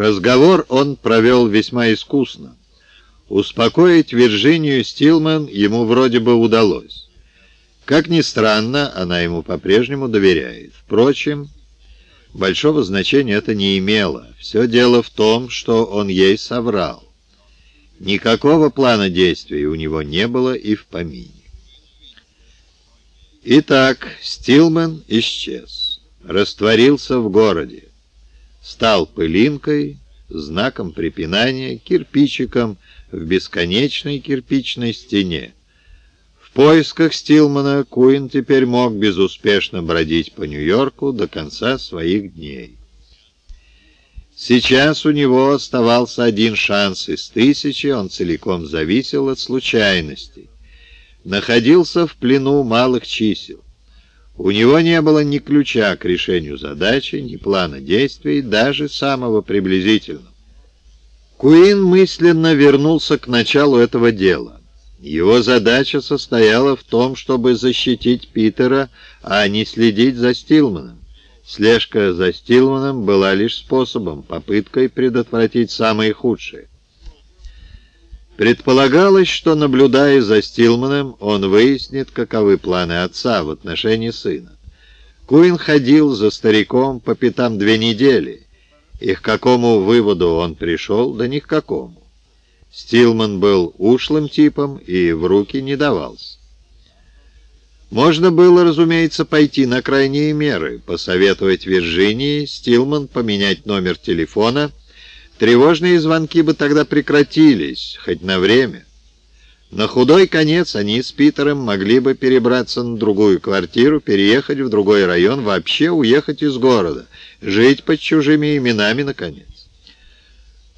Разговор он провел весьма искусно. Успокоить Вирджинию Стилман ему вроде бы удалось. Как ни странно, она ему по-прежнему доверяет. Впрочем, большого значения это не имело. Все дело в том, что он ей соврал. Никакого плана действий у него не было и в помине. Итак, Стилман исчез, растворился в городе, стал пылинкой, знаком препинания, кирпичиком в бесконечной кирпичной стене. В поисках Стилмана Куин теперь мог безуспешно бродить по Нью-Йорку до конца своих дней. Сейчас у него оставался один шанс из тысячи, он целиком зависел от случайностей находился в плену малых чисел. У него не было ни ключа к решению задачи, ни плана действий, даже самого приблизительного. Куин мысленно вернулся к началу этого дела. Его задача состояла в том, чтобы защитить Питера, а не следить за Стилманом. Слежка за Стилманом была лишь способом, попыткой предотвратить самое худшее. Предполагалось, что, наблюдая за Стилманом, он выяснит, каковы планы отца в отношении сына. Куин ходил за стариком по пятам две недели, и к какому выводу он пришел, да ни к какому. Стилман был ушлым типом и в руки не давался. Можно было, разумеется, пойти на крайние меры, посоветовать Вирджинии Стилман поменять номер телефона Тревожные звонки бы тогда прекратились, хоть на время. На худой конец они с Питером могли бы перебраться на другую квартиру, переехать в другой район, вообще уехать из города, жить под чужими именами, наконец.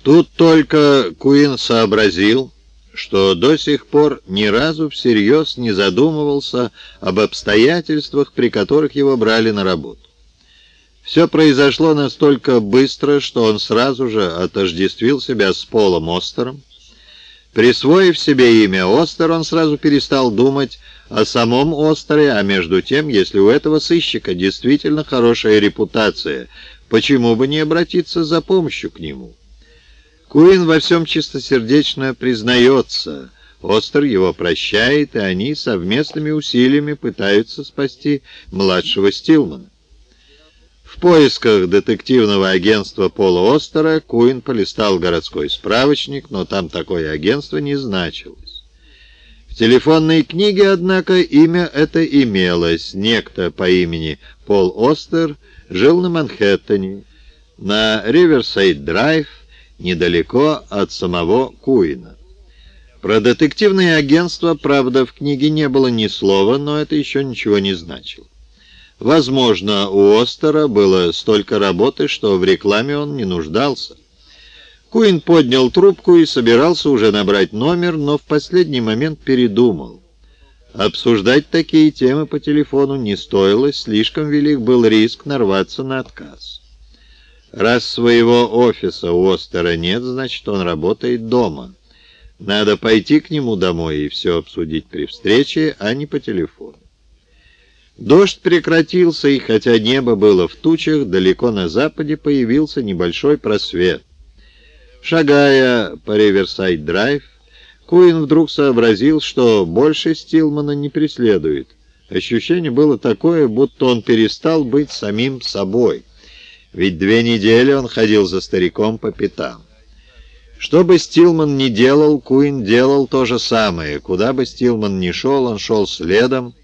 Тут только Куин сообразил, что до сих пор ни разу всерьез не задумывался об обстоятельствах, при которых его брали на работу. Все произошло настолько быстро, что он сразу же отождествил себя с Полом Остером. Присвоив себе имя Остер, он сразу перестал думать о самом Остере, а между тем, если у этого сыщика действительно хорошая репутация, почему бы не обратиться за помощью к нему? Куин во всем чистосердечно признается, Остер его прощает, и они совместными усилиями пытаются спасти младшего Стилмана. В поисках детективного агентства Пола Остера Куин полистал городской справочник, но там такое агентство не значилось. В телефонной книге, однако, имя это имелось. Некто по имени Пол Остер жил на Манхэттене, на Риверсайд-драйв, недалеко от самого Куина. Про детективное агентство, правда, в книге не было ни слова, но это еще ничего не значило. Возможно, у Остера было столько работы, что в рекламе он не нуждался. Куин поднял трубку и собирался уже набрать номер, но в последний момент передумал. Обсуждать такие темы по телефону не стоило, слишком велик был риск нарваться на отказ. Раз своего офиса у Остера нет, значит, он работает дома. Надо пойти к нему домой и все обсудить при встрече, а не по телефону. Дождь прекратился, и хотя небо было в тучах, далеко на западе появился небольшой просвет. Шагая по Риверсайд-драйв, Куин вдруг сообразил, что больше Стилмана не преследует. Ощущение было такое, будто он перестал быть самим собой. Ведь две недели он ходил за стариком по пятам. Что бы Стилман ни делал, Куин делал то же самое. Куда бы Стилман ни шел, он шел следом,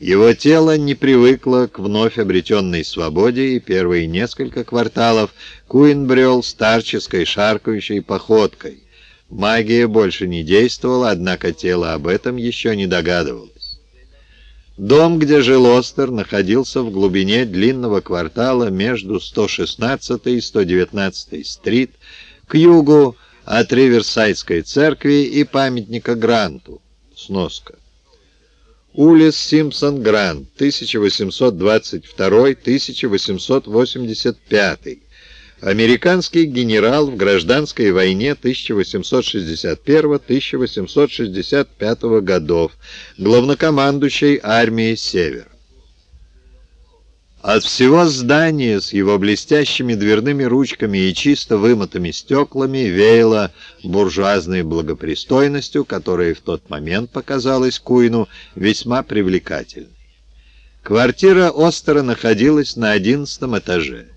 его тело не привыкло к вновь обретенной свободе, и первые несколько кварталов Куин брел старческой шаркающей походкой. Магия больше не действовала, однако тело об этом еще не догадывалось. Дом, где жил Остер, находился в глубине длинного квартала между 116 и 119 стрит, к югу от Риверсайдской церкви и памятника Гранту. Сноска. Улис Симпсон Грант, 1822-1885. Американский генерал в гражданской войне 1861-1865 годов, главнокомандующий армией Север. От всего здания с его блестящими дверными ручками и чисто вымытыми стеклами веяло буржуазной благопристойностью, которая в тот момент показалась Куину весьма привлекательной. Квартира Остера находилась на одиннадцатом этаже.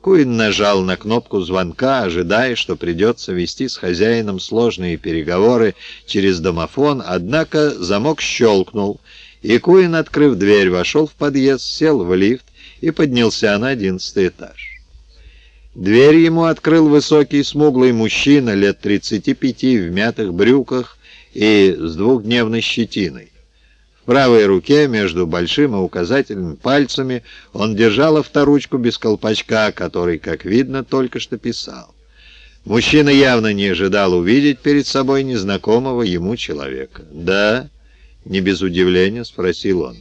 Куин нажал на кнопку звонка, ожидая, что придется вести с хозяином сложные переговоры через домофон, однако замок щелкнул, и Куин, открыв дверь, вошел в подъезд, сел в лифт и поднялся на одиннадцатый этаж. Дверь ему открыл высокий смуглый мужчина лет 35 в мятых брюках и с двухдневной щетиной. В правой руке между большим и указательным пальцами он держал авторучку без колпачка, который, как видно, только что писал. Мужчина явно не ожидал увидеть перед собой незнакомого ему человека. «Да?» — не без удивления спросил он.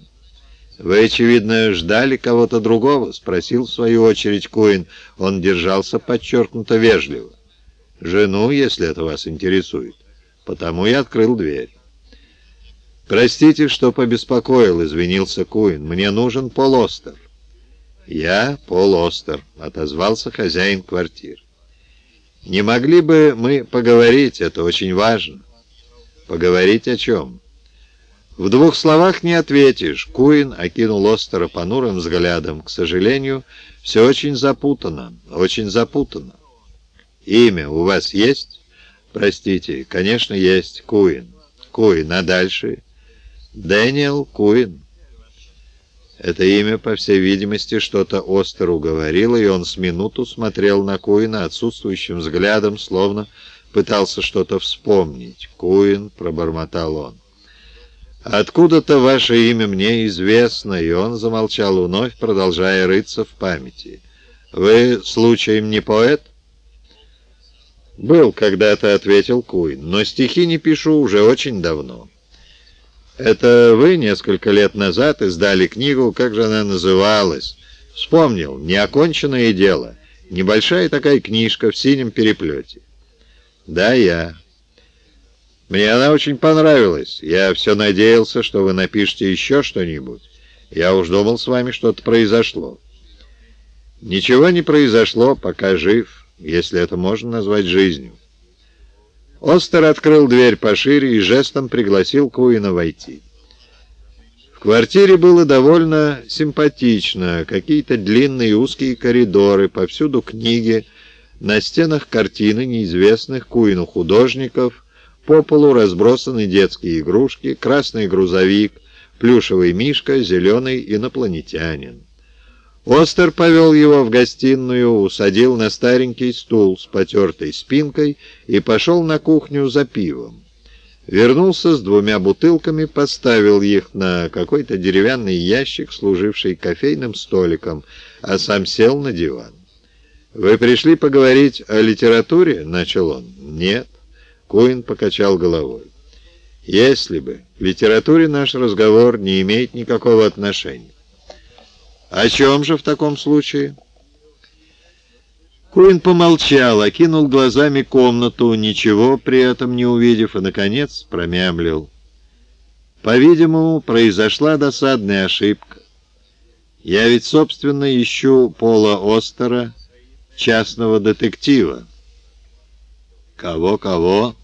«Вы, очевидно, ждали кого-то другого?» — спросил в свою очередь Куин. Он держался подчеркнуто вежливо. «Жену, если это вас интересует. Потому я открыл дверь». «Простите, что побеспокоил», — извинился Куин. «Мне нужен Пол Остер». «Я Пол Остер», — отозвался хозяин квартиры. «Не могли бы мы поговорить? Это очень важно». «Поговорить о чем?» В двух словах не ответишь. Куин окинул Остера понурым взглядом. К сожалению, все очень запутано, очень запутано. Имя у вас есть? Простите, конечно, есть. Куин. Куин, а дальше? Дэниел Куин. Это имя, по всей видимости, что-то Остеру говорило, и он с минуту смотрел на Куина отсутствующим взглядом, словно пытался что-то вспомнить. «Куин», — пробормотал он. «Откуда-то ваше имя мне известно», и он замолчал вновь, продолжая рыться в памяти. «Вы, случаем, не поэт?» «Был когда-то», — ответил Куин, — «но стихи не пишу уже очень давно». «Это вы несколько лет назад издали книгу, как же она называлась?» «Вспомнил, неоконченное дело. Небольшая такая книжка в синем переплете». «Да, я». Мне она очень понравилась. Я все надеялся, что вы напишете еще что-нибудь. Я уж думал, с вами что-то произошло. Ничего не произошло, пока жив, если это можно назвать жизнью. Остер открыл дверь пошире и жестом пригласил Куина войти. В квартире было довольно симпатично. Какие-то длинные узкие коридоры, повсюду книги, на стенах картины неизвестных Куину художников — по полу разбросаны детские игрушки, красный грузовик, плюшевый мишка, зеленый инопланетянин. Остер повел его в гостиную, усадил на старенький стул с потертой спинкой и пошел на кухню за пивом. Вернулся с двумя бутылками, поставил их на какой-то деревянный ящик, служивший кофейным столиком, а сам сел на диван. «Вы пришли поговорить о литературе?» — начал он. «Нет». Куин покачал головой. «Если бы. К литературе наш разговор не имеет никакого отношения». «О чем же в таком случае?» Куин помолчал, окинул глазами комнату, ничего при этом не увидев, и, наконец, промямлил. «По-видимому, произошла досадная ошибка. Я ведь, собственно, ищу Пола Остера, частного детектива». «Кого-кого?»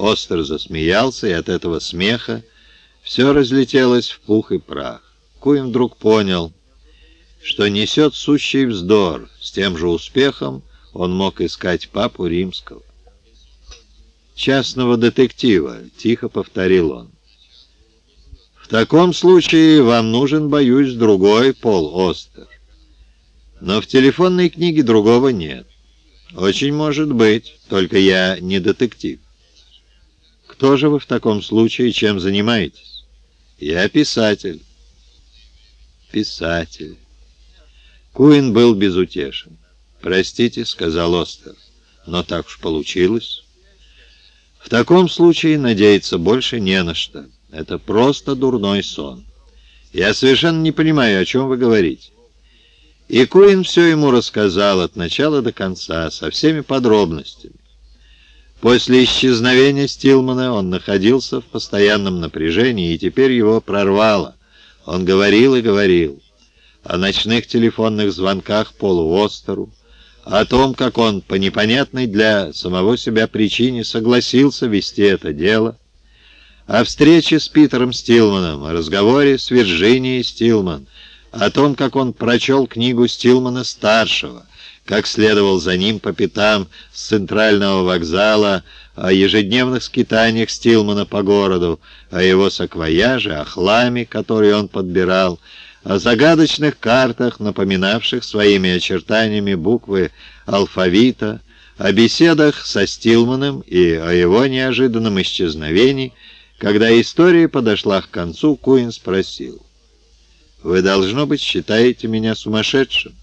Остер засмеялся, и от этого смеха все разлетелось в пух и прах. Куин вдруг понял, что несет сущий вздор. С тем же успехом он мог искать папу римского. «Частного детектива», — тихо повторил он. «В таком случае вам нужен, боюсь, другой Пол Остер. Но в телефонной книге другого нет. Очень может быть, только я не детектив. Кто же вы в таком случае, чем занимаетесь? Я писатель. Писатель. Куин был безутешен. «Простите», — сказал Остер, — «но так уж получилось». «В таком случае надеяться больше не на что. Это просто дурной сон. Я совершенно не понимаю, о чем вы говорите». И Куин все ему рассказал от начала до конца, со всеми подробностями. После исчезновения Стилмана он находился в постоянном напряжении, и теперь его прорвало. Он говорил и говорил. о ночных телефонных звонках Полу Остеру, о том, как он по непонятной для самого себя причине согласился вести это дело, о встрече с Питером Стилманом, о разговоре с Вирджинией Стилман, о том, как он прочел книгу Стилмана-старшего, как следовал за ним по пятам с центрального вокзала, о ежедневных скитаниях Стилмана по городу, о его саквояже, о хламе, который он подбирал, о загадочных картах, напоминавших своими очертаниями буквы алфавита, о беседах со Стилманом и о его неожиданном исчезновении, когда история подошла к концу, Куин спросил, «Вы, должно быть, считаете меня сумасшедшим?»